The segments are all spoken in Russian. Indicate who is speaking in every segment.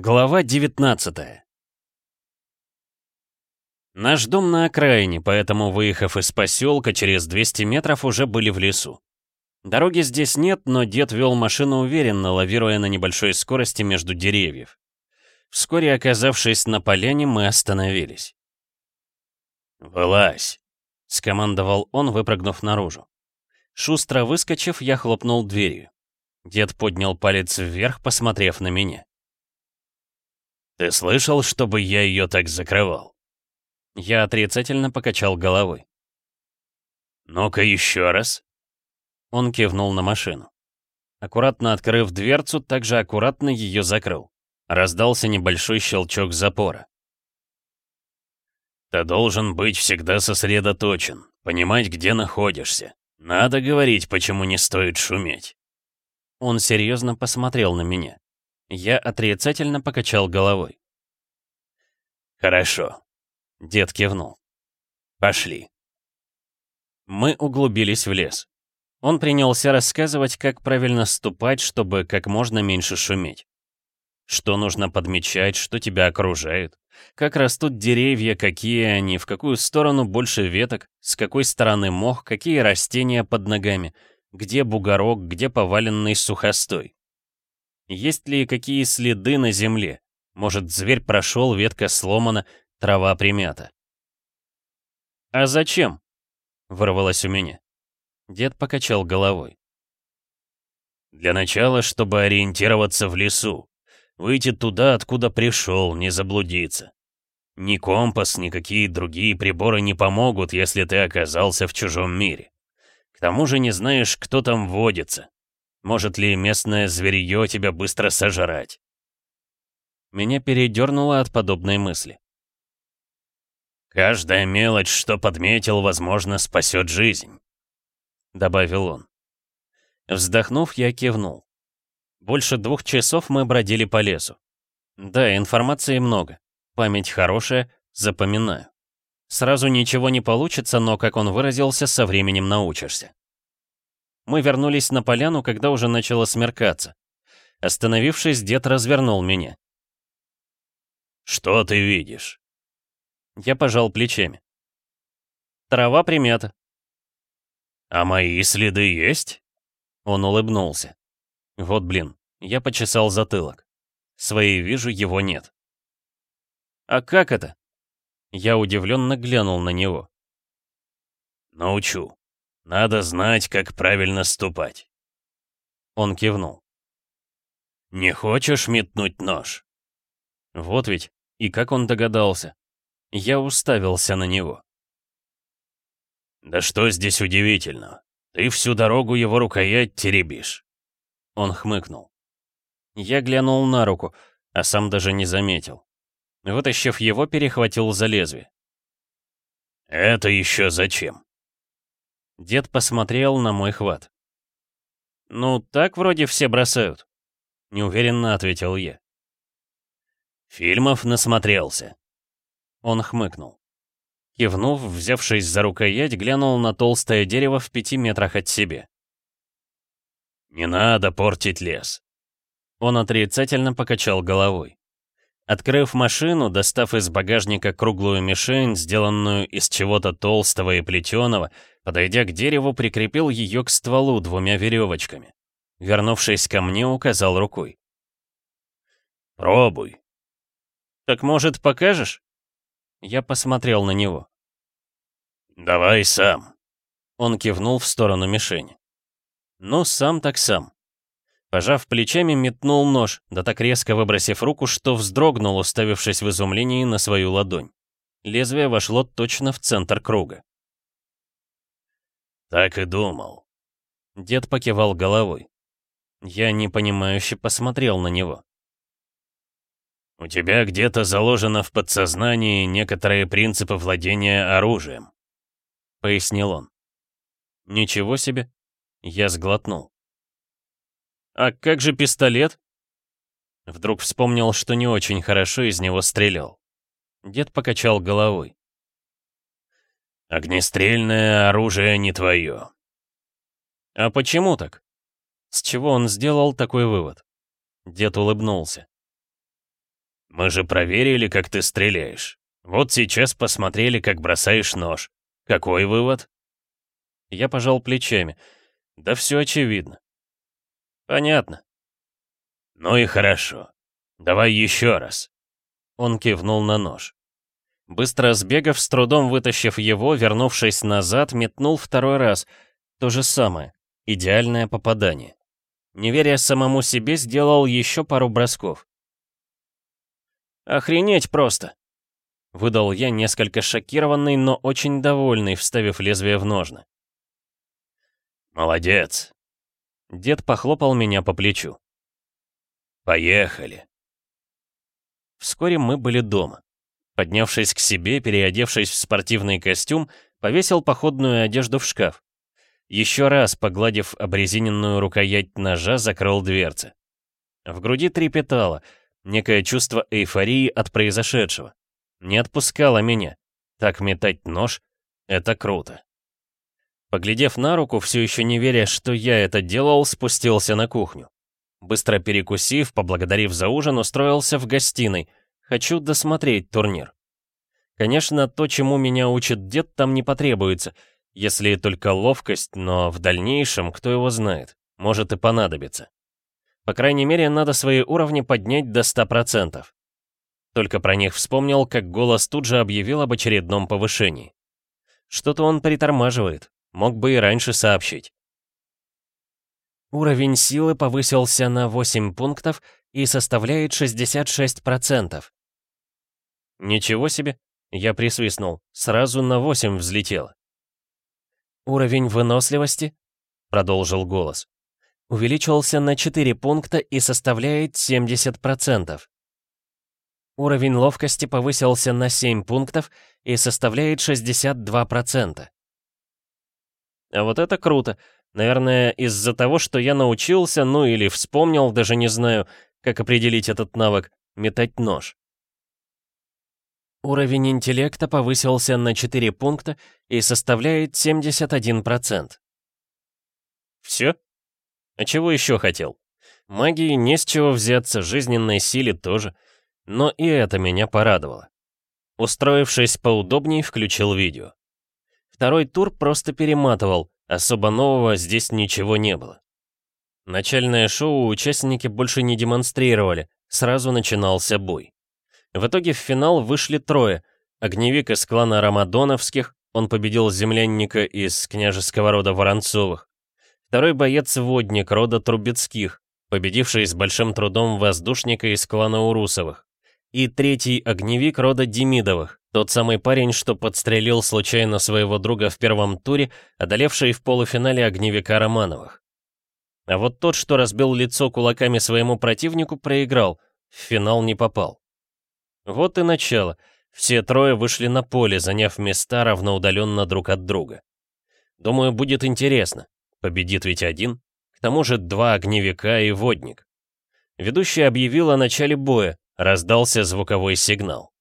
Speaker 1: Глава 19 Наш дом на окраине, поэтому, выехав из поселка, через 200 метров уже были в лесу. Дороги здесь нет, но дед вел машину уверенно, лавируя на небольшой скорости между деревьев. Вскоре, оказавшись на поляне, мы остановились.
Speaker 2: «Вылазь!»
Speaker 1: — скомандовал он, выпрыгнув наружу. Шустро выскочив, я хлопнул дверью. Дед поднял палец вверх, посмотрев на меня.
Speaker 2: «Ты слышал, чтобы я ее так закрывал?»
Speaker 1: Я отрицательно покачал головой.
Speaker 2: «Ну-ка еще раз».
Speaker 1: Он кивнул на машину. Аккуратно открыв дверцу, также аккуратно ее закрыл. Раздался небольшой щелчок запора.
Speaker 2: «Ты должен быть всегда сосредоточен, понимать, где находишься. Надо говорить, почему не стоит шуметь».
Speaker 1: Он серьезно посмотрел на меня. Я отрицательно покачал головой.
Speaker 2: «Хорошо», — дед кивнул. «Пошли».
Speaker 1: Мы углубились в лес. Он принялся рассказывать, как правильно ступать, чтобы как можно меньше шуметь. Что нужно подмечать, что тебя окружает, как растут деревья, какие они, в какую сторону больше веток, с какой стороны мох, какие растения под ногами, где бугорок, где поваленный сухостой. Есть ли какие следы на земле? Может, зверь прошел, ветка сломана, трава примята. «А зачем?» — вырвалось у меня. Дед покачал головой.
Speaker 2: «Для начала, чтобы ориентироваться в лесу. Выйти туда, откуда пришел, не заблудиться. Ни компас, ни какие другие приборы не помогут, если ты оказался в чужом мире. К тому же не знаешь, кто там водится. Может ли местное зверье тебя быстро сожрать?
Speaker 1: Меня передернуло от подобной мысли.
Speaker 2: «Каждая мелочь, что подметил, возможно, спасет жизнь», — добавил он.
Speaker 1: Вздохнув, я кивнул. Больше двух часов мы бродили по лесу. Да, информации много. Память хорошая, запоминаю. Сразу ничего не получится, но, как он выразился, со временем научишься. Мы вернулись на поляну, когда уже начало смеркаться. Остановившись, дед развернул меня.
Speaker 2: «Что ты видишь?»
Speaker 1: Я пожал плечами. «Трава примята».
Speaker 2: «А мои следы есть?»
Speaker 1: Он улыбнулся. Вот блин, я почесал затылок. Своей вижу, его нет. «А как это?» Я удивленно глянул на него.
Speaker 2: «Научу. Надо знать, как правильно ступать».
Speaker 1: Он кивнул.
Speaker 2: «Не хочешь метнуть нож?»
Speaker 1: Вот ведь, и как он догадался. Я уставился на него.
Speaker 2: «Да что здесь удивительного? Ты всю дорогу его рукоять теребишь».
Speaker 1: Он хмыкнул. Я глянул на руку, а сам даже не заметил. Вытащив его, перехватил за лезвие.
Speaker 2: «Это еще зачем?»
Speaker 1: Дед посмотрел на мой хват. «Ну, так вроде все бросают», — неуверенно ответил я.
Speaker 2: «Фильмов насмотрелся».
Speaker 1: Он хмыкнул. Кивнув, взявшись за рукоять, глянул на толстое дерево в пяти метрах от себя.
Speaker 2: «Не надо портить лес».
Speaker 1: Он отрицательно покачал головой. Открыв машину, достав из багажника круглую мишень, сделанную из чего-то толстого и плетеного, подойдя к дереву, прикрепил ее к стволу двумя веревочками. Вернувшись ко мне, указал рукой.
Speaker 2: «Пробуй».
Speaker 1: «Так, может, покажешь?» Я посмотрел на него.
Speaker 2: «Давай сам».
Speaker 1: Он кивнул в сторону мишени. «Ну, сам так сам». Пожав плечами, метнул нож, да так резко выбросив руку, что вздрогнул, уставившись в изумлении на свою ладонь. Лезвие вошло точно в центр круга.
Speaker 2: «Так и думал».
Speaker 1: Дед покивал головой. Я непонимающе посмотрел на него.
Speaker 2: «У тебя где-то заложено в подсознании некоторые принципы владения оружием», — пояснил он.
Speaker 1: «Ничего себе!» Я сглотнул. «А как же пистолет?» Вдруг вспомнил, что не очень хорошо из него стрелял. Дед покачал головой.
Speaker 2: «Огнестрельное оружие не твое».
Speaker 1: «А почему так?» С чего он сделал такой вывод? Дед улыбнулся.
Speaker 2: Мы же проверили, как ты стреляешь. Вот сейчас посмотрели, как бросаешь нож. Какой вывод?»
Speaker 1: Я пожал плечами. «Да все очевидно». «Понятно».
Speaker 2: «Ну и хорошо. Давай еще раз».
Speaker 1: Он кивнул на нож. Быстро сбегав, с трудом вытащив его, вернувшись назад, метнул второй раз. То же самое. Идеальное попадание. Не веря самому себе, сделал еще пару бросков. «Охренеть просто!» Выдал я, несколько шокированный, но очень довольный, вставив лезвие в ножны.
Speaker 2: «Молодец!»
Speaker 1: Дед похлопал меня по плечу.
Speaker 2: «Поехали!»
Speaker 1: Вскоре мы были дома. Поднявшись к себе, переодевшись в спортивный костюм, повесил походную одежду в шкаф. Еще раз, погладив обрезиненную рукоять ножа, закрыл дверцы. В груди трепетало, некое чувство эйфории от произошедшего. Не отпускало меня. Так метать нож — это круто. Поглядев на руку, все еще не веря, что я это делал, спустился на кухню. Быстро перекусив, поблагодарив за ужин, устроился в гостиной. Хочу досмотреть турнир. Конечно, то, чему меня учит дед, там не потребуется, если только ловкость, но в дальнейшем, кто его знает, может и понадобится. По крайней мере, надо свои уровни поднять до 100%. Только про них вспомнил, как голос тут же объявил об очередном повышении. Что-то он притормаживает, мог бы и раньше сообщить. Уровень силы повысился на 8 пунктов и составляет 66%. Ничего себе, я присвистнул, сразу на 8 взлетело. Уровень выносливости, продолжил голос, увеличился на 4 пункта и составляет 70%. Уровень ловкости повысился на 7 пунктов и составляет 62%. А вот это круто. Наверное, из-за того, что я научился, ну или вспомнил, даже не знаю, как определить этот навык, метать нож. Уровень интеллекта повысился на 4 пункта и составляет 71%. Все? А чего еще хотел? Магии не с чего взяться, жизненной силе тоже. Но и это меня порадовало. Устроившись поудобнее, включил видео. Второй тур просто перематывал, особо нового здесь ничего не было. Начальное шоу участники больше не демонстрировали, сразу начинался бой. В итоге в финал вышли трое. Огневик из клана Рамадоновских, он победил землянника из княжеского рода Воронцовых. Второй боец-водник рода Трубецких, победивший с большим трудом воздушника из клана Урусовых. И третий огневик рода Демидовых, тот самый парень, что подстрелил случайно своего друга в первом туре, одолевший в полуфинале огневика Романовых. А вот тот, что разбил лицо кулаками своему противнику, проиграл, в финал не попал. Вот и начало. Все трое вышли на поле, заняв места равноудаленно друг от друга. Думаю, будет интересно. Победит ведь один. К тому же два огневика и водник. Ведущий объявил о начале боя, Раздался звуковой сигнал.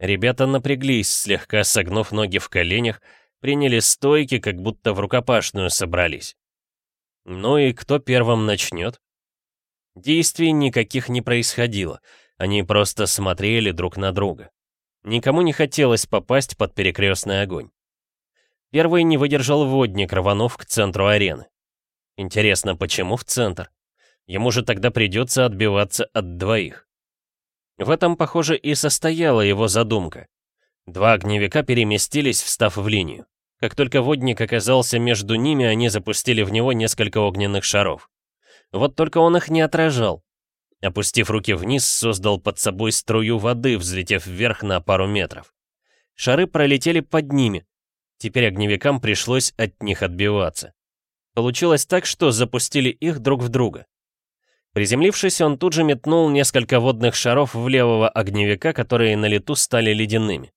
Speaker 1: Ребята напряглись, слегка согнув ноги в коленях, приняли стойки, как будто в рукопашную собрались. Ну и кто первым начнет? Действий никаких не происходило, они просто смотрели друг на друга. Никому не хотелось попасть под перекрестный огонь. Первый не выдержал водник, рванув к центру арены. Интересно, почему в центр? Ему же тогда придется отбиваться от двоих. В этом, похоже, и состояла его задумка. Два огневика переместились, встав в линию. Как только водник оказался между ними, они запустили в него несколько огненных шаров. Вот только он их не отражал. Опустив руки вниз, создал под собой струю воды, взлетев вверх на пару метров. Шары пролетели под ними. Теперь огневикам пришлось от них отбиваться. Получилось так, что запустили их друг в друга. Приземлившись, он тут же метнул несколько водных шаров в левого огневика, которые на лету стали ледяными.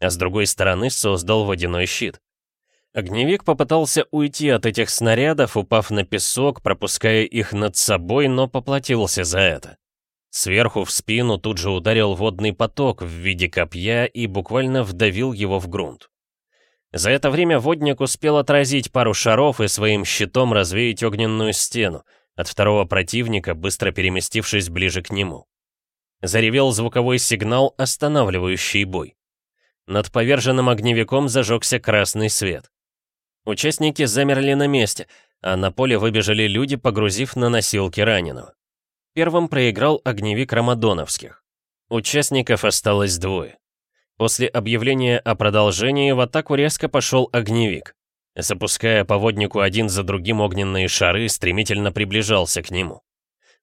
Speaker 1: А с другой стороны создал водяной щит. Огневик попытался уйти от этих снарядов, упав на песок, пропуская их над собой, но поплатился за это. Сверху в спину тут же ударил водный поток в виде копья и буквально вдавил его в грунт. За это время водник успел отразить пару шаров и своим щитом развеять огненную стену, от второго противника, быстро переместившись ближе к нему. Заревел звуковой сигнал, останавливающий бой. Над поверженным огневиком зажегся красный свет. Участники замерли на месте, а на поле выбежали люди, погрузив на носилки раненого. Первым проиграл огневик Рамадоновских. Участников осталось двое. После объявления о продолжении в атаку резко пошел огневик. Запуская по воднику один за другим огненные шары, стремительно приближался к нему.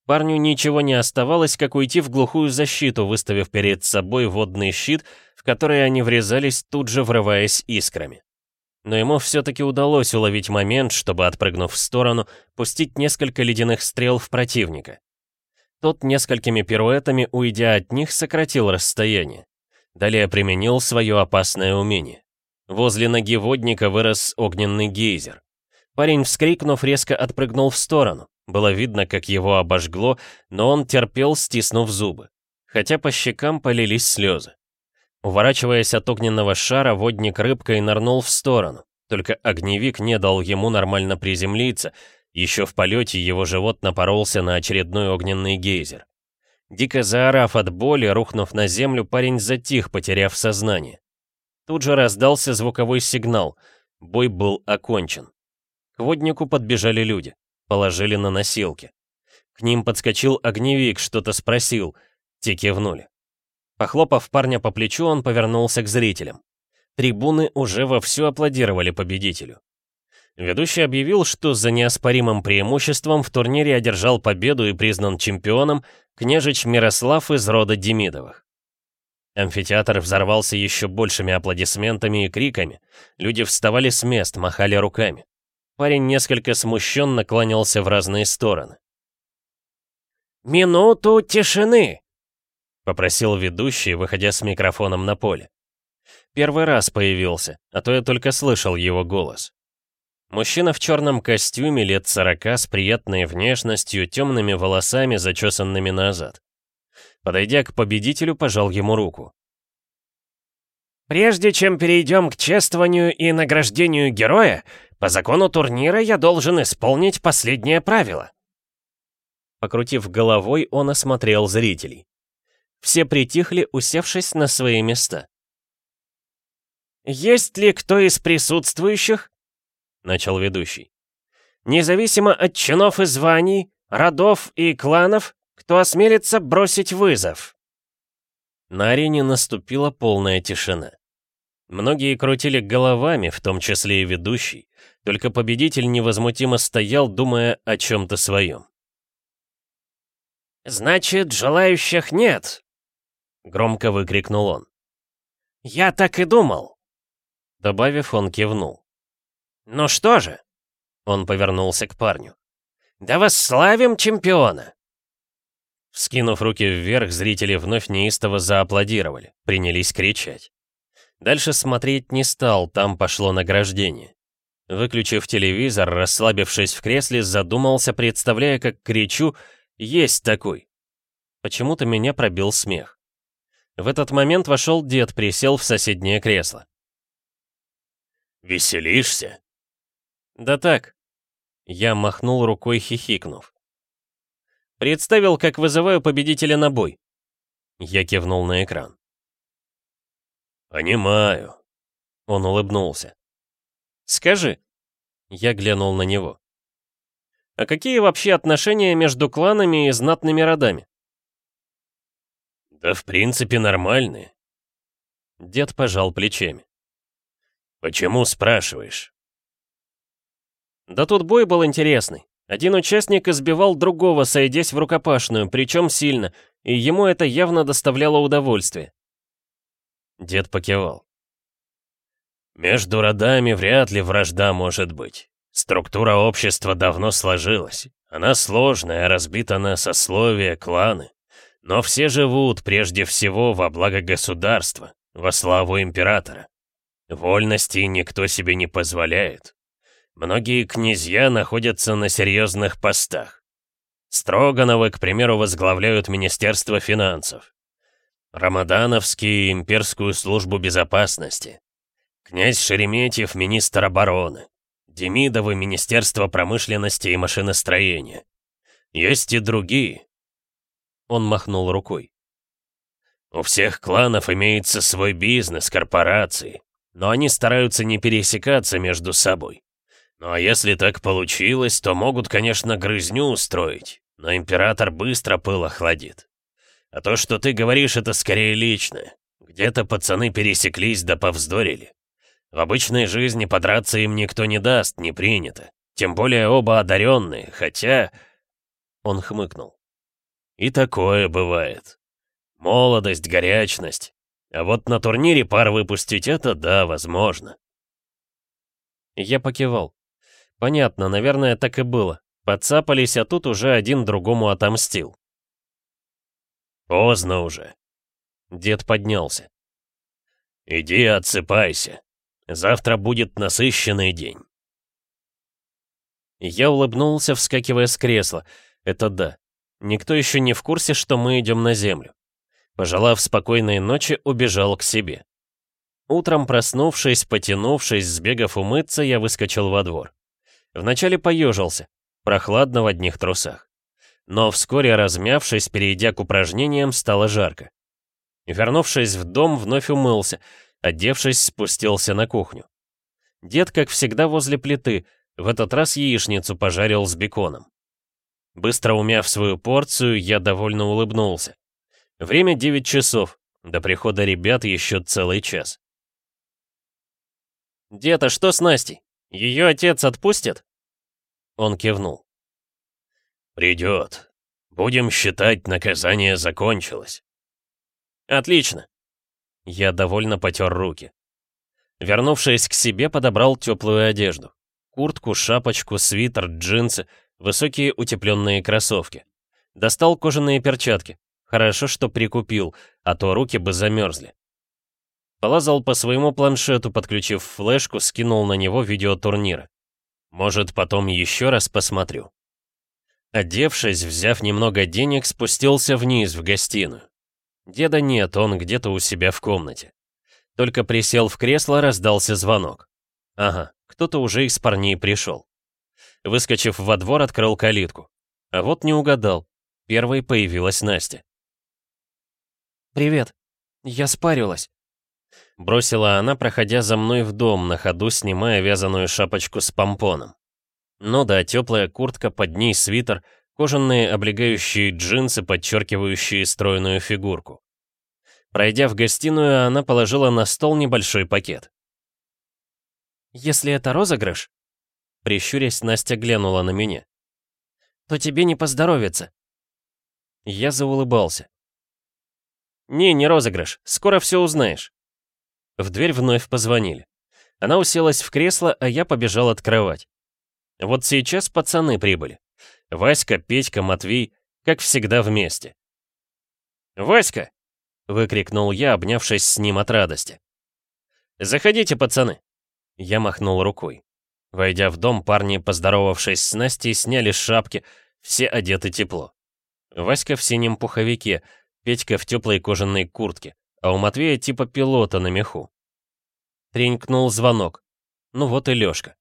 Speaker 1: Парню ничего не оставалось, как уйти в глухую защиту, выставив перед собой водный щит, в который они врезались, тут же врываясь искрами. Но ему все-таки удалось уловить момент, чтобы, отпрыгнув в сторону, пустить несколько ледяных стрел в противника. Тот несколькими пируэтами, уйдя от них, сократил расстояние. Далее применил свое опасное умение. Возле ноги водника вырос огненный гейзер. Парень, вскрикнув, резко отпрыгнул в сторону. Было видно, как его обожгло, но он терпел, стиснув зубы. Хотя по щекам полились слезы. Уворачиваясь от огненного шара, водник рыбкой нырнул в сторону. Только огневик не дал ему нормально приземлиться, еще в полете его живот напоролся на очередной огненный гейзер. Дико заорав от боли, рухнув на землю, парень затих, потеряв сознание. Тут же раздался звуковой сигнал. Бой был окончен. К воднику подбежали люди. Положили на носилки. К ним подскочил огневик, что-то спросил. Те кивнули. Похлопав парня по плечу, он повернулся к зрителям. Трибуны уже вовсю аплодировали победителю. Ведущий объявил, что за неоспоримым преимуществом в турнире одержал победу и признан чемпионом княжич Мирослав из рода Демидовых. Амфитеатр взорвался еще большими аплодисментами и криками. Люди вставали с мест, махали руками. Парень несколько смущенно кланялся в разные стороны.
Speaker 3: «Минуту тишины!»
Speaker 1: — попросил ведущий, выходя с микрофоном на поле. Первый раз появился, а то я только слышал его голос. Мужчина в черном костюме лет сорока с приятной внешностью, темными волосами, зачесанными назад. Подойдя к победителю, пожал ему руку.
Speaker 3: «Прежде чем перейдем к чествованию и награждению героя, по закону турнира я должен исполнить последнее правило».
Speaker 1: Покрутив головой, он осмотрел зрителей. Все притихли, усевшись на свои места.
Speaker 3: «Есть ли кто из присутствующих,
Speaker 1: начал ведущий.
Speaker 3: «Независимо от чинов и званий, родов и кланов, кто осмелится бросить вызов?»
Speaker 1: На арене наступила полная тишина. Многие крутили головами, в том числе и ведущий, только победитель невозмутимо стоял, думая о чем-то своем.
Speaker 3: «Значит, желающих нет!» — громко выкрикнул он. «Я так и думал!»
Speaker 1: Добавив, он кивнул.
Speaker 3: «Ну что же?» Он повернулся к парню. «Да восславим чемпиона!»
Speaker 1: Вскинув руки вверх, зрители вновь неистово зааплодировали, принялись кричать. Дальше смотреть не стал, там пошло награждение. Выключив телевизор, расслабившись в кресле, задумался, представляя, как кричу «Есть такой!». Почему-то меня пробил смех. В этот момент вошел дед, присел в соседнее кресло.
Speaker 2: «Веселишься?»
Speaker 1: «Да так». Я махнул рукой, хихикнув. «Представил, как вызываю победителя на бой». Я кивнул на экран.
Speaker 2: «Понимаю».
Speaker 1: Он улыбнулся. «Скажи». Я глянул на него. «А какие вообще отношения между кланами и знатными родами?»
Speaker 2: «Да в принципе нормальные».
Speaker 1: Дед пожал плечами.
Speaker 2: «Почему спрашиваешь?»
Speaker 1: Да тут бой был интересный. Один участник избивал другого, сойдясь в рукопашную, причем сильно, и ему это явно доставляло удовольствие. Дед покивал.
Speaker 2: «Между родами вряд ли вражда может быть. Структура общества давно сложилась. Она сложная, разбита на сословия, кланы. Но все живут прежде всего во благо государства, во славу императора. Вольности никто себе не позволяет. Многие князья находятся на серьезных постах. Строгановы, к примеру, возглавляют Министерство финансов. Рамадановский — имперскую службу безопасности. Князь Шереметьев — министр обороны. Демидовы — Министерство промышленности и машиностроения. Есть и другие.
Speaker 1: Он махнул рукой.
Speaker 2: У всех кланов имеется свой бизнес, корпорации, но они стараются не пересекаться между собой. Ну а если так получилось, то могут, конечно, грызню устроить, но император быстро пыл охладит. А то, что ты говоришь, это скорее личное. Где-то пацаны пересеклись да повздорили. В обычной жизни подраться им никто не даст, не принято. Тем более оба одаренные, хотя... Он хмыкнул. И такое бывает. Молодость, горячность. А вот на турнире пар выпустить это, да, возможно.
Speaker 1: Я покивал. Понятно, наверное, так и было. Подцапались, а тут уже один другому отомстил.
Speaker 2: Поздно уже.
Speaker 1: Дед поднялся.
Speaker 2: Иди отсыпайся. Завтра будет насыщенный день.
Speaker 1: Я улыбнулся, вскакивая с кресла. Это да. Никто еще не в курсе, что мы идем на землю. Пожелав спокойной ночи, убежал к себе. Утром проснувшись, потянувшись, сбегав умыться, я выскочил во двор. Вначале поежился, прохладно в одних трусах. Но вскоре, размявшись, перейдя к упражнениям, стало жарко. Вернувшись в дом, вновь умылся, одевшись, спустился на кухню. Дед, как всегда, возле плиты, в этот раз яичницу пожарил с беконом. Быстро умяв свою порцию, я довольно улыбнулся. Время 9 часов, до прихода ребят еще целый час. «Дед, а что с Настей? Ее отец отпустит?» Он кивнул.
Speaker 2: «Придет. Будем считать, наказание закончилось».
Speaker 1: «Отлично». Я довольно потер руки. Вернувшись к себе, подобрал теплую одежду. Куртку, шапочку, свитер, джинсы, высокие утепленные кроссовки. Достал кожаные перчатки. Хорошо, что прикупил, а то руки бы замерзли. Полазал по своему планшету, подключив флешку, скинул на него видеотурнира. Может, потом еще раз посмотрю. Одевшись, взяв немного денег, спустился вниз, в гостиную. Деда нет, он где-то у себя в комнате. Только присел в кресло, раздался звонок. Ага, кто-то уже из парней пришел. Выскочив во двор, открыл калитку. А вот не угадал. Первой появилась Настя.
Speaker 4: «Привет. Я спарилась».
Speaker 1: Бросила она, проходя за мной в дом, на ходу снимая вязаную шапочку с помпоном. Ну да, теплая куртка, под ней свитер, кожаные облегающие джинсы, подчеркивающие стройную фигурку. Пройдя в гостиную, она положила на стол небольшой пакет.
Speaker 4: «Если это розыгрыш», — прищурясь, Настя глянула на меня, «то тебе не поздоровится».
Speaker 1: Я заулыбался. «Не, не розыгрыш. Скоро все узнаешь». В дверь вновь позвонили. Она уселась в кресло, а я побежал открывать. Вот сейчас пацаны прибыли. Васька, Петька, Матвей, как всегда вместе. «Васька!» — выкрикнул я, обнявшись с ним от радости. «Заходите, пацаны!» Я махнул рукой. Войдя в дом, парни, поздоровавшись с Настей, сняли шапки, все одеты тепло. Васька в синем пуховике, Петька в теплой кожаной куртке, а у Матвея типа пилота на меху. Тренькнул звонок. Ну вот и Лёшка.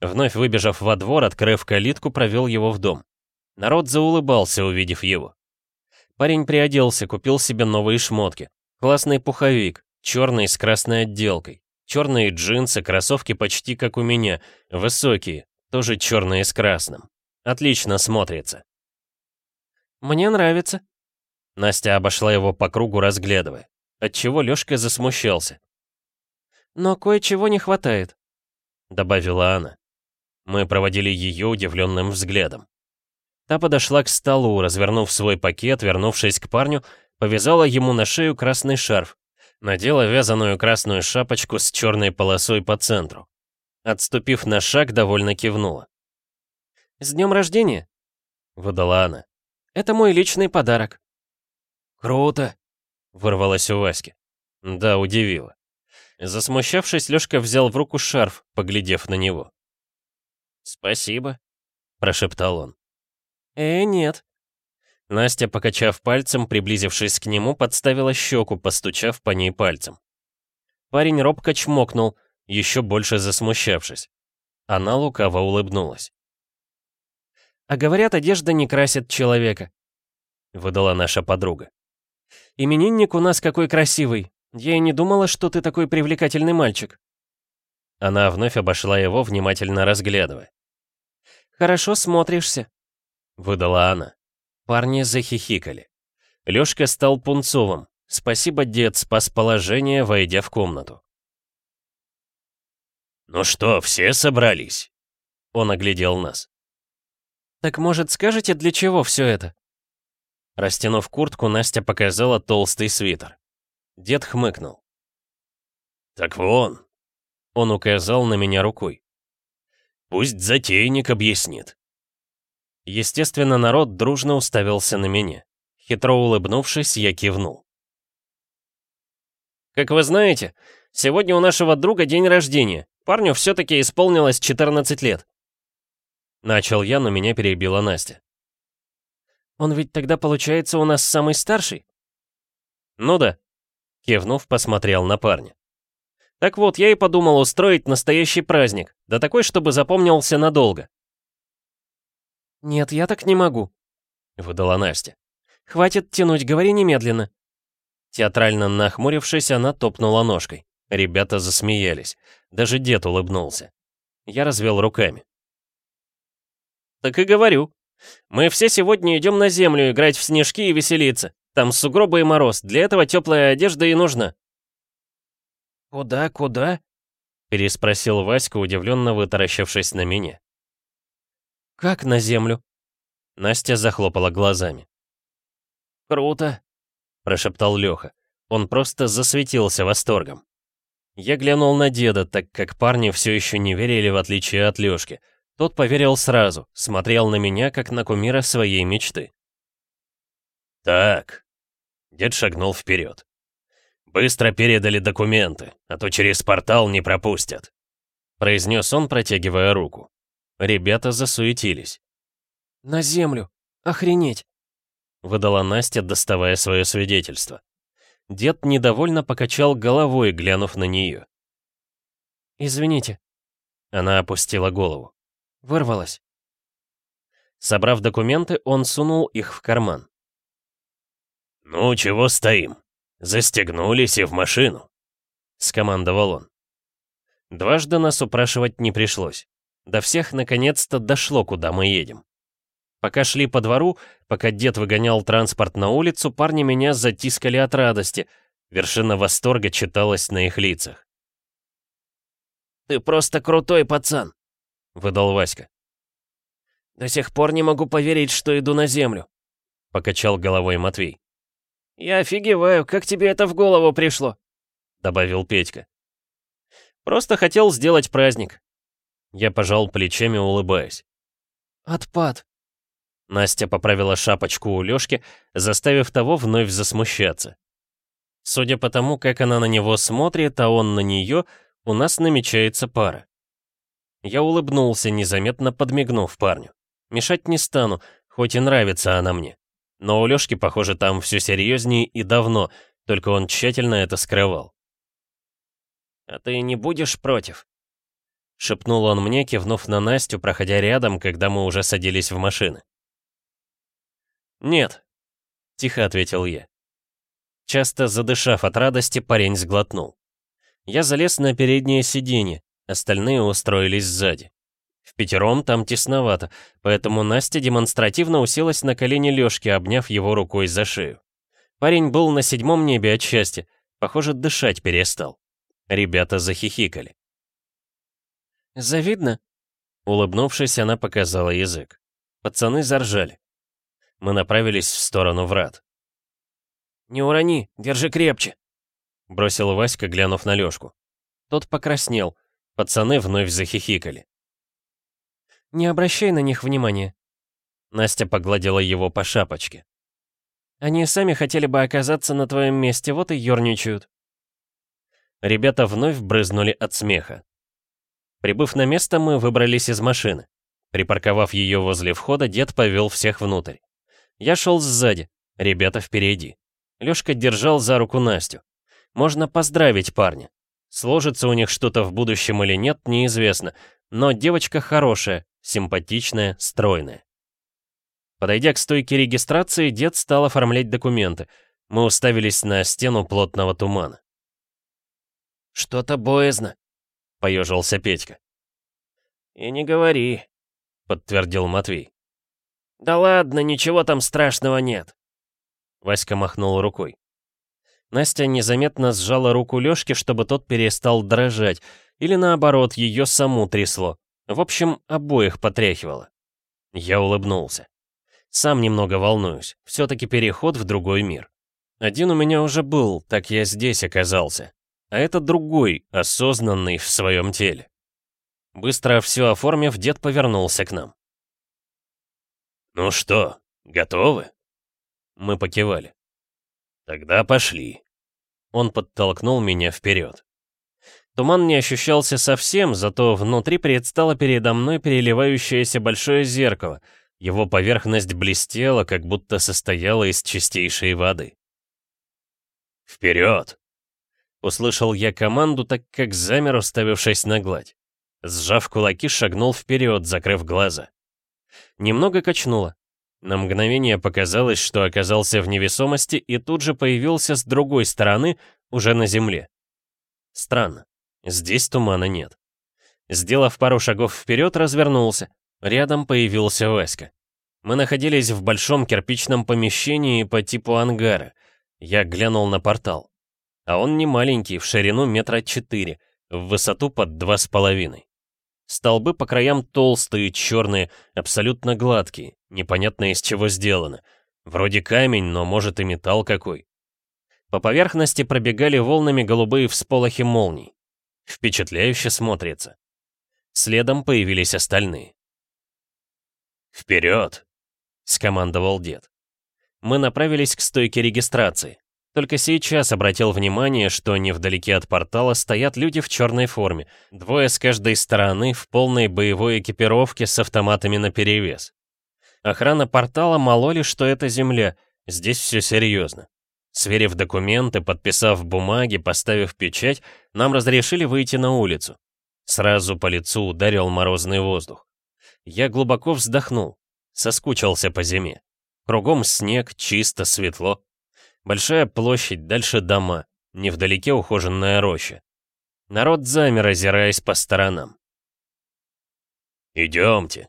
Speaker 1: Вновь выбежав во двор, открыв калитку, провел его в дом. Народ заулыбался, увидев его. Парень приоделся, купил себе новые шмотки. Классный пуховик, черный с красной отделкой. Черные джинсы, кроссовки почти как у меня, высокие, тоже черные с красным. Отлично смотрится.
Speaker 4: «Мне нравится»,
Speaker 1: Настя обошла его по кругу, разглядывая, отчего Лёшка засмущался.
Speaker 4: «Но кое-чего не хватает», —
Speaker 1: добавила она. Мы проводили ее удивленным взглядом. Та подошла к столу, развернув свой пакет, вернувшись к парню, повязала ему на шею красный шарф, надела вязаную красную шапочку с черной полосой по центру. Отступив на шаг, довольно кивнула.
Speaker 4: «С днем рождения!»
Speaker 1: — выдала она.
Speaker 4: «Это мой личный подарок».
Speaker 1: «Круто!» — вырвалось у Васьки. Да, удивило. Засмущавшись, Лёшка взял в руку шарф, поглядев на него. «Спасибо», — прошептал он.
Speaker 4: «Э, нет».
Speaker 1: Настя, покачав пальцем, приблизившись к нему, подставила щеку, постучав по ней пальцем. Парень робко чмокнул, еще больше засмущавшись. Она лукаво улыбнулась.
Speaker 4: «А говорят, одежда не красит человека», —
Speaker 1: выдала наша подруга.
Speaker 4: Именинник у нас какой красивый. Я и не думала, что ты такой привлекательный мальчик».
Speaker 1: Она вновь обошла его, внимательно разглядывая.
Speaker 4: «Хорошо смотришься», —
Speaker 1: выдала она. Парни захихикали. Лёшка стал пунцовым. Спасибо, дед, спас положение, войдя в комнату. «Ну что, все собрались?» Он оглядел нас.
Speaker 4: «Так, может, скажете, для чего все это?»
Speaker 1: Растянув куртку, Настя показала толстый свитер. Дед хмыкнул. «Так вон!» Он указал на меня рукой. «Пусть затейник объяснит». Естественно, народ дружно уставился на меня. Хитро улыбнувшись, я кивнул.
Speaker 4: «Как вы знаете, сегодня у нашего друга день рождения. Парню все-таки исполнилось 14 лет.
Speaker 1: Начал я, но меня перебила Настя.
Speaker 4: Он ведь тогда, получается, у нас самый старший?
Speaker 1: Ну да. Кивнув, посмотрел на парня.
Speaker 4: Так вот, я и подумал устроить настоящий праздник, да такой, чтобы запомнился надолго. «Нет, я так не могу», — выдала Настя. «Хватит тянуть, говори немедленно».
Speaker 1: Театрально нахмурившись, она топнула ножкой. Ребята засмеялись. Даже дед улыбнулся. Я развел руками.
Speaker 4: «Так и говорю. Мы все сегодня идем на землю играть в снежки и веселиться. Там сугробы и мороз. Для этого теплая одежда и нужна».
Speaker 3: «Куда, куда?»
Speaker 1: — переспросил Васька, удивленно вытаращившись на меня.
Speaker 4: «Как на землю?»
Speaker 1: Настя захлопала глазами.
Speaker 3: «Круто», —
Speaker 1: прошептал Леха. Он просто засветился восторгом. Я глянул на деда, так как парни все еще не верили, в отличие от Лёшки. Тот поверил сразу, смотрел на меня, как на кумира своей мечты. «Так», — дед шагнул вперед. «Быстро передали документы, а то через портал не пропустят», — произнес он, протягивая руку. Ребята засуетились.
Speaker 4: «На землю! Охренеть!»
Speaker 1: — выдала Настя, доставая свое свидетельство. Дед недовольно покачал головой, глянув на нее.
Speaker 4: «Извините».
Speaker 1: Она опустила голову.
Speaker 4: Вырвалась.
Speaker 1: Собрав документы, он сунул их в карман. «Ну, чего стоим? Застегнулись и в машину», — скомандовал он. Дважды нас упрашивать не пришлось. До всех наконец-то дошло, куда мы едем. Пока шли по двору, пока дед выгонял транспорт на улицу, парни меня затискали от радости. Вершина восторга читалась на их лицах.
Speaker 3: «Ты просто крутой пацан», —
Speaker 1: выдал Васька.
Speaker 3: «До сих пор не могу поверить, что иду на землю», —
Speaker 1: покачал головой Матвей.
Speaker 3: «Я офигеваю, как тебе это в голову пришло?»
Speaker 1: — добавил Петька.
Speaker 4: «Просто хотел сделать праздник».
Speaker 1: Я пожал плечами, улыбаясь.
Speaker 4: «Отпад»,
Speaker 1: Настя поправила шапочку у Лёшки, заставив того вновь засмущаться. Судя по тому, как она на него смотрит, а он на неё, у нас намечается пара. Я улыбнулся, незаметно подмигнув парню. Мешать не стану, хоть и нравится она мне. Но у Лёшки, похоже, там всё серьёзнее и давно, только он тщательно это скрывал.
Speaker 3: «А ты не будешь против?»
Speaker 1: Шепнул он мне, кивнув на Настю, проходя рядом, когда мы уже садились в машины.
Speaker 4: «Нет», — тихо ответил я.
Speaker 1: Часто задышав от радости, парень сглотнул. Я залез на переднее сиденье, остальные устроились сзади. В пятером там тесновато, поэтому Настя демонстративно уселась на колени Лёшки, обняв его рукой за шею. Парень был на седьмом небе от счастья, похоже, дышать перестал. Ребята захихикали.
Speaker 4: «Завидно?»
Speaker 1: Улыбнувшись, она показала язык. Пацаны заржали. Мы направились в сторону врат.
Speaker 3: «Не урони, держи крепче!»
Speaker 1: Бросил Васька, глянув на Лёшку. Тот покраснел. Пацаны вновь захихикали.
Speaker 4: «Не обращай на них внимания».
Speaker 1: Настя погладила его по шапочке.
Speaker 4: «Они сами хотели бы оказаться на твоем месте, вот и ёрничают».
Speaker 1: Ребята вновь брызнули от смеха. Прибыв на место, мы выбрались из машины. Припарковав ее возле входа, дед повел всех внутрь. Я шел сзади, ребята впереди. Лёшка держал за руку Настю. Можно поздравить парня. Сложится у них что-то в будущем или нет, неизвестно. Но девочка хорошая, симпатичная, стройная. Подойдя к стойке регистрации, дед стал оформлять документы. Мы уставились на стену плотного тумана.
Speaker 3: «Что-то боязно», — поежился Петька. «И не говори», — подтвердил Матвей. «Да ладно, ничего там страшного нет».
Speaker 1: Васька махнул рукой. Настя незаметно сжала руку Лёшки, чтобы тот перестал дрожать, или наоборот, ее саму трясло. В общем, обоих потряхивало. Я улыбнулся. Сам немного волнуюсь. Все-таки переход в другой мир. Один у меня уже был, так я здесь оказался. А это другой, осознанный в своем теле. Быстро все оформив, дед повернулся к нам.
Speaker 2: «Ну что, готовы?»
Speaker 1: Мы покивали.
Speaker 2: «Тогда пошли».
Speaker 1: Он подтолкнул меня вперед. Туман не ощущался совсем, зато внутри предстало передо мной переливающееся большое зеркало. Его поверхность блестела, как будто состояла из чистейшей воды.
Speaker 2: «Вперед!»
Speaker 1: Услышал я команду, так как замер, уставившись на гладь. Сжав кулаки, шагнул вперед, закрыв глаза. Немного качнуло. На мгновение показалось, что оказался в невесомости и тут же появился с другой стороны, уже на земле. Странно. Здесь тумана нет. Сделав пару шагов вперед, развернулся. Рядом появился Васька. Мы находились в большом кирпичном помещении по типу ангара. Я глянул на портал. А он не маленький, в ширину метра четыре, в высоту под два с половиной. Столбы по краям толстые, черные, абсолютно гладкие, непонятно из чего сделаны. Вроде камень, но может и металл какой. По поверхности пробегали волнами голубые всполохи молний. Впечатляюще смотрится. Следом появились остальные.
Speaker 2: «Вперед!» — скомандовал дед.
Speaker 1: Мы направились к стойке регистрации. Только сейчас обратил внимание, что невдалеке от портала стоят люди в черной форме, двое с каждой стороны в полной боевой экипировке с автоматами наперевес. Охрана портала мололи, что это земля, здесь все серьезно. Сверив документы, подписав бумаги, поставив печать, нам разрешили выйти на улицу. Сразу по лицу ударил морозный воздух. Я глубоко вздохнул, соскучился по зиме. Кругом снег, чисто, светло. Большая площадь, дальше дома, невдалеке ухоженная роща. Народ замер, озираясь по сторонам.
Speaker 2: «Идемте!»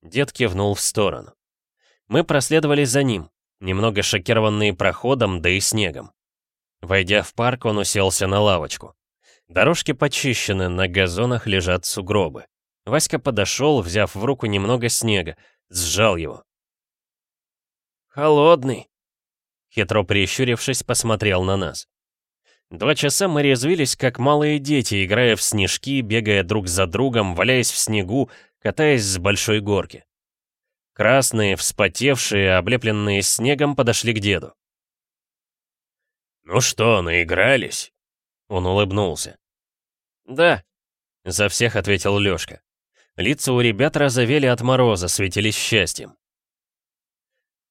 Speaker 1: Дед кивнул в сторону. Мы проследовали за ним немного шокированные проходом, да и снегом. Войдя в парк, он уселся на лавочку. Дорожки почищены, на газонах лежат сугробы. Васька подошел, взяв в руку немного снега, сжал его.
Speaker 3: «Холодный», —
Speaker 1: хитро прищурившись, посмотрел на нас. Два часа мы резвились, как малые дети, играя в снежки, бегая друг за другом, валяясь в снегу, катаясь с большой горки. Красные, вспотевшие, облепленные снегом, подошли к деду.
Speaker 2: «Ну что, наигрались?»
Speaker 1: Он улыбнулся.
Speaker 3: «Да», —
Speaker 1: за всех ответил Лёшка. Лица у ребят разовели от мороза, светились счастьем.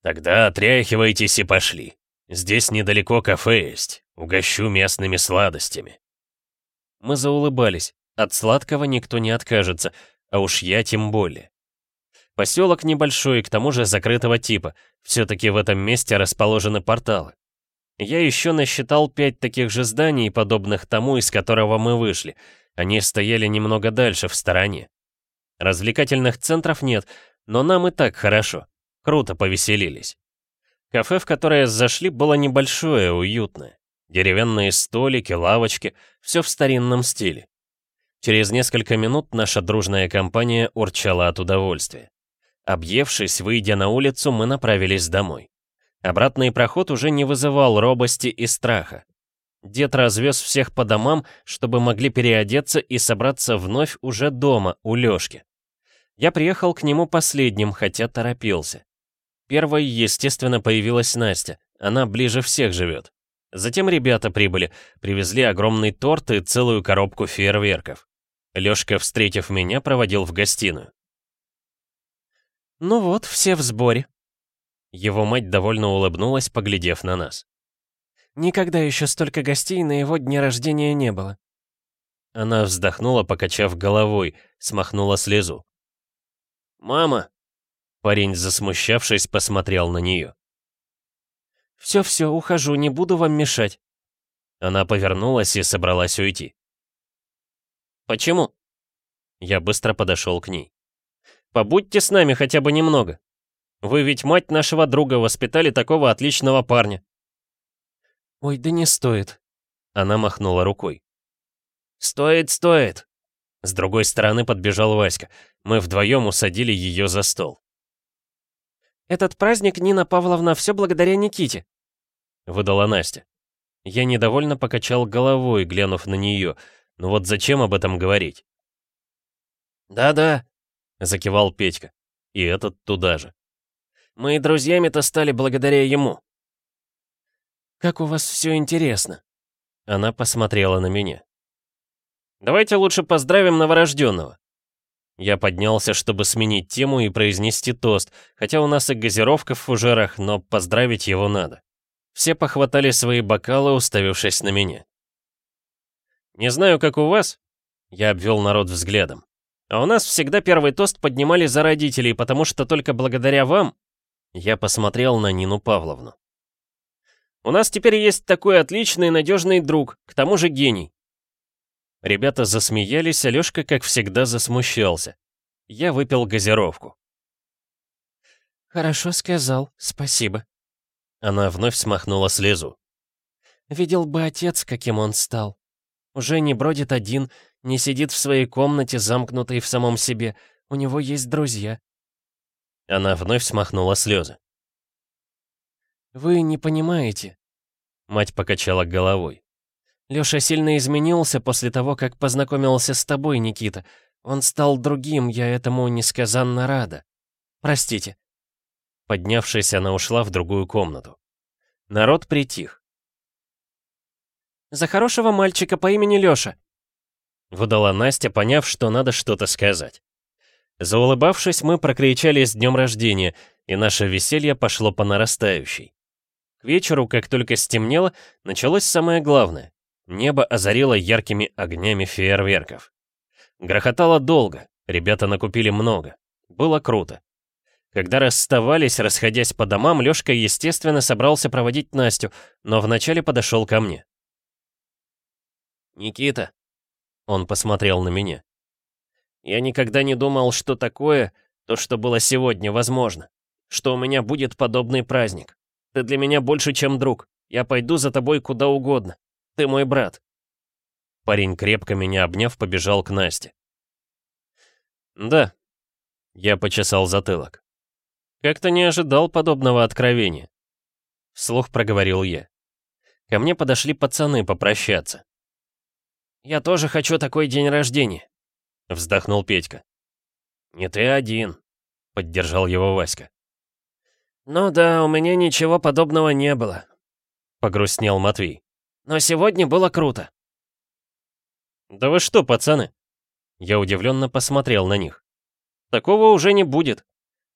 Speaker 2: «Тогда отряхивайтесь и пошли. Здесь недалеко кафе есть. Угощу местными сладостями».
Speaker 1: Мы заулыбались. От сладкого никто не откажется, а уж я тем более. Поселок небольшой, к тому же закрытого типа. Все-таки в этом месте расположены порталы. Я еще насчитал пять таких же зданий, подобных тому, из которого мы вышли. Они стояли немного дальше, в стороне. Развлекательных центров нет, но нам и так хорошо. Круто повеселились. Кафе, в которое зашли, было небольшое, уютное. Деревянные столики, лавочки, все в старинном стиле. Через несколько минут наша дружная компания урчала от удовольствия. Объевшись, выйдя на улицу, мы направились домой. Обратный проход уже не вызывал робости и страха. Дед развез всех по домам, чтобы могли переодеться и собраться вновь уже дома, у Лёшки. Я приехал к нему последним, хотя торопился. Первой, естественно, появилась Настя. Она ближе всех живет. Затем ребята прибыли, привезли огромный торт и целую коробку фейерверков. Лёшка, встретив меня, проводил в гостиную. «Ну вот, все в сборе». Его мать довольно улыбнулась, поглядев на нас. «Никогда еще столько гостей на его дне рождения не было». Она вздохнула, покачав головой, смахнула слезу.
Speaker 3: «Мама!»
Speaker 1: Парень, засмущавшись, посмотрел на нее.
Speaker 4: Все-все, ухожу, не буду вам мешать».
Speaker 1: Она повернулась и собралась уйти.
Speaker 4: «Почему?» Я быстро подошел к ней. «Побудьте с нами хотя бы немного. Вы ведь мать нашего друга воспитали такого отличного парня». «Ой, да не стоит», — она махнула рукой.
Speaker 3: «Стоит, стоит!»
Speaker 1: С другой стороны подбежал Васька. Мы вдвоем усадили ее за стол.
Speaker 4: «Этот праздник, Нина Павловна, все благодаря Никите», — выдала Настя. Я недовольно покачал головой, глянув на нее. Ну вот зачем об этом говорить?
Speaker 3: «Да-да», —
Speaker 1: закивал Петька. И этот туда же.
Speaker 3: «Мы и друзьями-то стали благодаря ему».
Speaker 4: «Как у вас все интересно».
Speaker 1: Она посмотрела на меня.
Speaker 4: «Давайте лучше поздравим новорожденного». Я поднялся, чтобы сменить тему и произнести тост, хотя у нас и газировка в фужерах, но поздравить его надо. Все похватали свои бокалы, уставившись на меня. «Не знаю, как у вас», — я обвел народ взглядом. «А у нас всегда первый тост поднимали за родителей, потому что только благодаря вам...» Я посмотрел на Нину Павловну. «У нас теперь есть такой отличный надежный друг, к тому же гений». Ребята засмеялись, Алёшка, как всегда, засмущался. Я выпил газировку. «Хорошо сказал, спасибо». Она вновь смахнула слезу. «Видел бы отец, каким он стал. Уже не бродит один, не сидит в своей комнате, замкнутой в самом себе. У него есть друзья». Она вновь смахнула слезы. «Вы не понимаете», — мать покачала головой. «Лёша сильно изменился после того, как познакомился с тобой, Никита. Он стал другим, я этому несказанно рада. Простите». Поднявшись, она ушла в другую комнату. Народ притих. «За хорошего мальчика по имени Лёша», — выдала Настя, поняв, что надо что-то сказать. Заулыбавшись, мы прокричали «С днем рождения», и наше веселье пошло по нарастающей. К вечеру, как только стемнело, началось самое главное. Небо озарило яркими огнями фейерверков. Грохотало долго, ребята накупили много. Было круто. Когда расставались, расходясь по домам, Лёшка, естественно, собрался проводить Настю, но вначале подошел ко мне.
Speaker 3: «Никита», —
Speaker 4: он посмотрел на меня.
Speaker 3: «Я никогда не думал, что такое, то, что было сегодня, возможно. Что у меня будет подобный праздник. Ты для меня больше, чем друг. Я пойду за тобой куда угодно. Ты мой брат».
Speaker 1: Парень, крепко меня обняв, побежал к Насте.
Speaker 4: «Да». Я почесал затылок. Как-то не ожидал подобного откровения. Вслух проговорил я. Ко мне подошли пацаны попрощаться.
Speaker 3: «Я тоже хочу такой день рождения», —
Speaker 1: вздохнул Петька.
Speaker 3: «Не ты один», —
Speaker 1: поддержал его Васька.
Speaker 3: «Ну да, у меня ничего подобного не было», —
Speaker 1: погрустнел Матвей.
Speaker 3: «Но сегодня было круто».
Speaker 4: «Да вы что, пацаны?» Я удивленно посмотрел на них. «Такого уже не будет.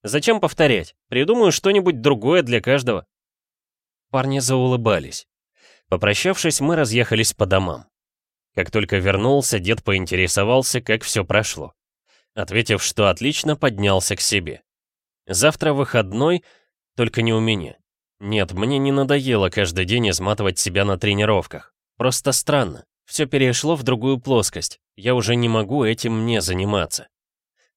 Speaker 4: Зачем повторять? Придумаю что-нибудь другое для каждого». Парни заулыбались. Попрощавшись, мы разъехались по домам. Как только вернулся, дед поинтересовался, как все прошло. Ответив, что отлично, поднялся к себе. Завтра выходной, только не у меня. Нет, мне не надоело каждый день изматывать себя на тренировках. Просто странно. Все перешло в другую плоскость. Я уже не могу этим не заниматься.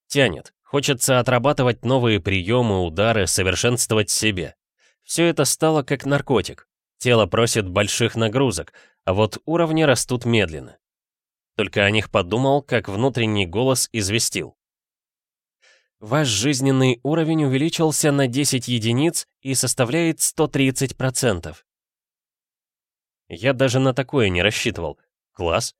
Speaker 4: Тянет. Хочется отрабатывать новые приемы, удары, совершенствовать себя. Все это стало как наркотик. Тело просит больших нагрузок, а вот уровни растут медленно. Только о них подумал, как внутренний голос известил. Ваш жизненный уровень увеличился на 10 единиц и составляет 130%. Я даже на такое не рассчитывал. Класс.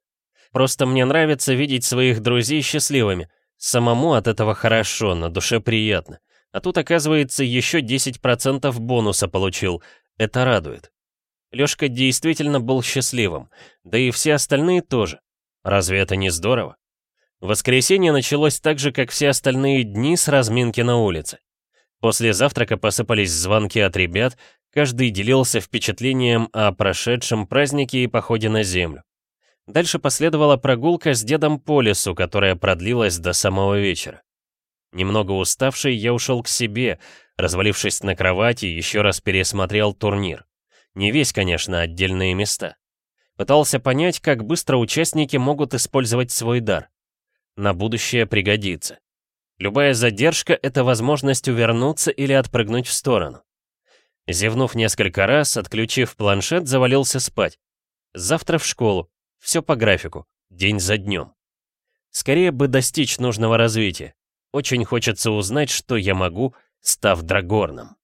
Speaker 4: Просто мне нравится видеть своих друзей счастливыми — Самому от этого хорошо, на душе приятно. А тут, оказывается, еще 10% бонуса получил. Это радует. Лёшка действительно был счастливым. Да и все остальные тоже. Разве это не здорово? Воскресенье началось так же, как все остальные дни с разминки на улице. После завтрака посыпались звонки от ребят, каждый делился впечатлением о прошедшем празднике и походе на землю. Дальше последовала прогулка с дедом по лесу, которая продлилась до самого вечера. Немного уставший, я ушел к себе, развалившись на кровати, еще раз пересмотрел турнир.
Speaker 1: Не весь, конечно, отдельные места. Пытался понять, как быстро участники могут использовать свой дар. На будущее пригодится. Любая задержка — это возможность увернуться или отпрыгнуть в сторону. Зевнув несколько раз, отключив планшет, завалился спать. Завтра в школу. Все по графику. День за днем. Скорее бы достичь нужного развития. Очень хочется узнать, что я могу, став драгорном.